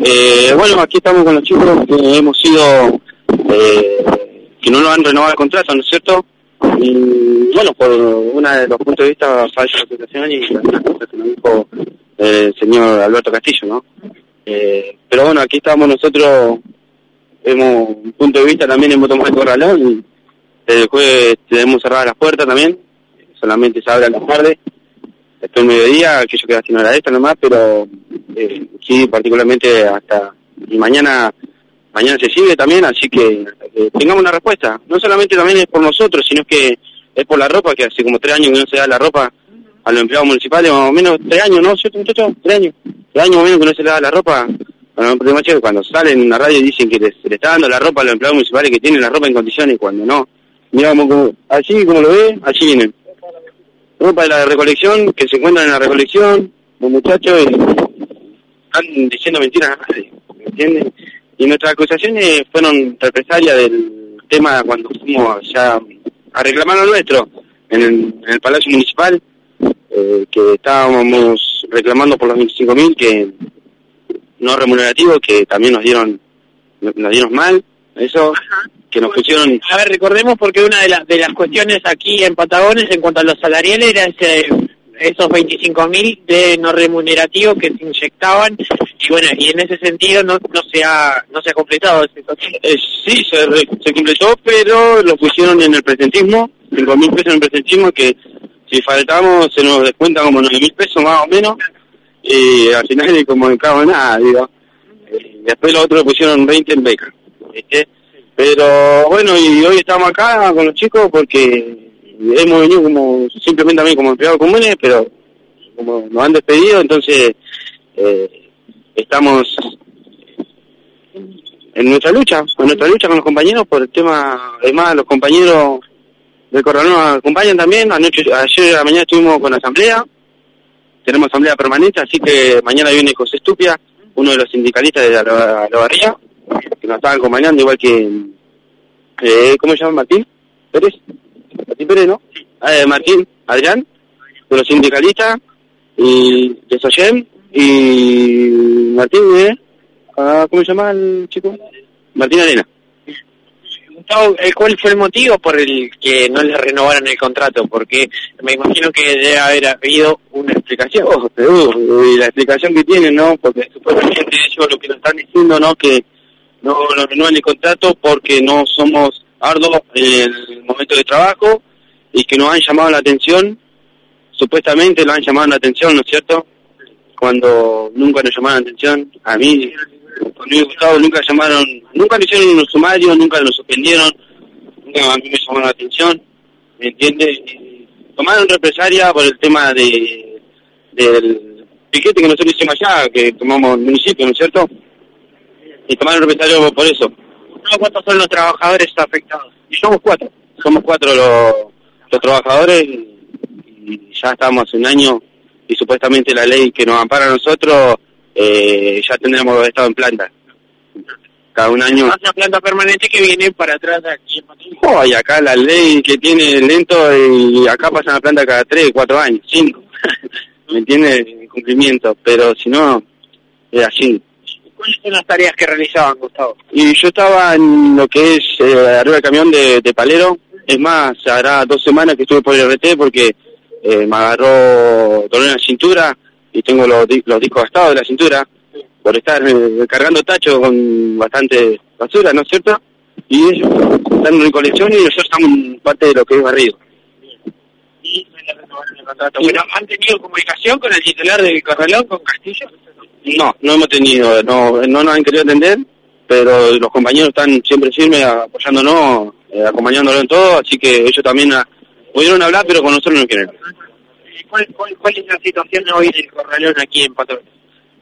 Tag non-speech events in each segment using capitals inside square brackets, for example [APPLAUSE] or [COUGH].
Eh, bueno, aquí estamos con los chicos que hemos sido, eh, que no nos han renovado el contrato, ¿no es cierto? Y bueno, por una de los puntos de vista falsa situación y algunas cosas que nos dijo eh, el señor Alberto Castillo, ¿no? Eh, pero bueno, aquí estamos nosotros, hemos un punto de vista también en Motomás de Corralón y el jueves tenemos cerradas las puertas también, solamente se abre a las tardes, después del mediodía, que haciendo la esta nomás, pero eh, sí, particularmente hasta y mañana mañana se sigue también, así que, que tengamos una respuesta. No solamente también es por nosotros, sino que es por la ropa, que hace como tres años que no se da la ropa a los empleados municipales, más o menos tres años, ¿no? ¿Cierto, muchachos? Tres años. Tres años más o menos que no se le da la ropa. Bueno, el problema es que cuando salen en la radio dicen que les- se le está dando la ropa a los empleados municipales que tienen la ropa en condiciones, cuando no. Como, como- así como lo ve, así vienen. Ropa de la recolección, que se encuentran en la recolección, los muchachos, están diciendo mentiras ¿me entiendes? Y nuestras acusaciones fueron represalia del tema cuando fuimos ya a reclamar lo nuestro en el, en el Palacio Municipal, eh, que estábamos reclamando por los 25.000 que no remunerativos, que también nos dieron nos dieron mal, eso, que nos pusieron A ver, recordemos porque una de, las de las cuestiones aquí en Patagones en cuanto a los salariales era ese, esos 25.000 de no remunerativos que se inyectaban y bueno, y en ese sentido no, no se ha no se ha completado ese Eh, sí, se, re- se completó, pero lo pusieron en el presentismo, cinco mil pesos en el presentismo, que si faltamos se nos descuenta como nueve mil pesos más o menos, y al final es como en cabo nada, digo. Eh, después los otros pusieron 20 en beca, ¿viste? Pero bueno, y hoy estamos acá con los chicos porque hemos venido como simplemente también como empleados comunes, pero como nos han despedido, entonces eh, estamos en nuestra lucha, en nuestra lucha con los compañeros por el tema, además los compañeros del Corralón nos acompañan también, anoche, ayer a la mañana estuvimos con asamblea, tenemos asamblea permanente, así que mañana viene José Estupia, uno de los sindicalistas de la, la barría, que nos están acompañando, igual que, eh, ¿cómo se llama Martín? Pérez, Martín Pérez, ¿no? Ah, eh, Martín, Adrián, de los sindicalistas, y de Soyem, y Martín, ¿eh? Ah, ¿Cómo se llama el chico? Martín Arena. Gustavo, eh, ¿cuál fue el motivo por el que no le renovaron el contrato? Porque me imagino que debe haber habido una explicación. Oh, pero, y la explicación que tienen, ¿no? Porque supuestamente ellos lo que nos están diciendo, ¿no? Que no nos renuevan el contrato porque no somos arduos en el momento de trabajo y que nos han llamado la atención, supuestamente nos han llamado la atención, ¿no es cierto? Cuando nunca nos llamaron la atención, a mí, conmigo Gustavo nunca llamaron, nunca nos hicieron un sumario, nunca nos suspendieron, nunca a mí me llamaron la atención, ¿me entiendes? Tomaron represalia por el tema de del piquete que nosotros hicimos allá, que tomamos el municipio, ¿no es cierto? Y tomaron represalia por eso. ¿Cuántos son los trabajadores afectados? Y somos cuatro, somos cuatro los, los trabajadores y, ya estamos hace un año y supuestamente la ley que nos ampara a nosotros eh, ya tendremos estado en planta. Cada un año. Una planta permanente que viene para atrás aquí en. Oh, y acá la ley que tiene lento y acá pasan la planta cada tres, cuatro años, cinco. [LAUGHS] ¿Me entiendes? El cumplimiento, pero si no, es así. ¿Cuáles son las tareas que realizaban, Gustavo? Y yo estaba en lo que es eh, arriba del camión de, de Palero. Es más, hará dos semanas que estuve por el RT porque eh, me agarró dolor en la cintura y tengo los, los discos gastados de la cintura por estar eh, cargando tacho con bastante basura, ¿no es cierto? Y ellos están en recolección y nosotros estamos parte de lo que es barrido. Y. Bueno, ¿han tenido comunicación con el titular del Corralón, con Castillo? No, no hemos tenido, no, no nos han querido atender, pero los compañeros están siempre firmes apoyándonos, eh, acompañándonos en todo, así que ellos también ah, pudieron hablar, pero con nosotros no quieren. ¿Cuál, cuál, cuál es la situación hoy del Corralón aquí en Patrón?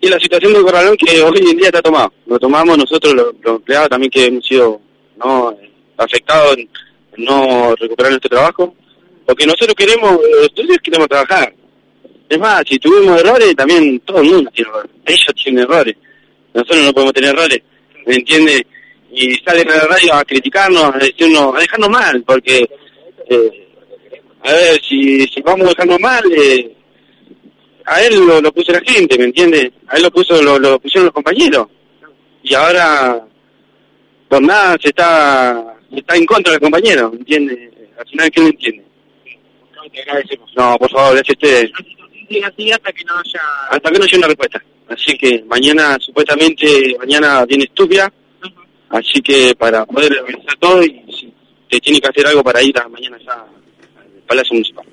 Y la situación del corralón que hoy en día está tomado. Lo tomamos nosotros, los, los empleados también que hemos sido no afectados en en no recuperar nuestro trabajo. Porque nosotros queremos, eh, nosotros queremos trabajar. Es más, si tuvimos errores, también todo el mundo tiene errores. Ellos tienen errores. Nosotros no podemos tener errores. ¿Me entiendes? Y salen a la radio a criticarnos, a decirnos, a dejarnos mal, porque, eh, a ver, si, si vamos a dejarnos mal, eh, a él lo, lo puso la gente, ¿me entiendes? A él lo puso lo, lo pusieron los compañeros. y ahora por nada se está se está en contra del compañero, ¿entiende? Al final, ¿quién lo entiende? No, por favor, gracias a ustedes. Así hasta que no haya... Hasta que no haya una respuesta. Así que mañana, supuestamente, mañana viene Estupia, así que para poder organizar todo y si te tiene que hacer algo para ir a mañana ya al Palacio Municipal.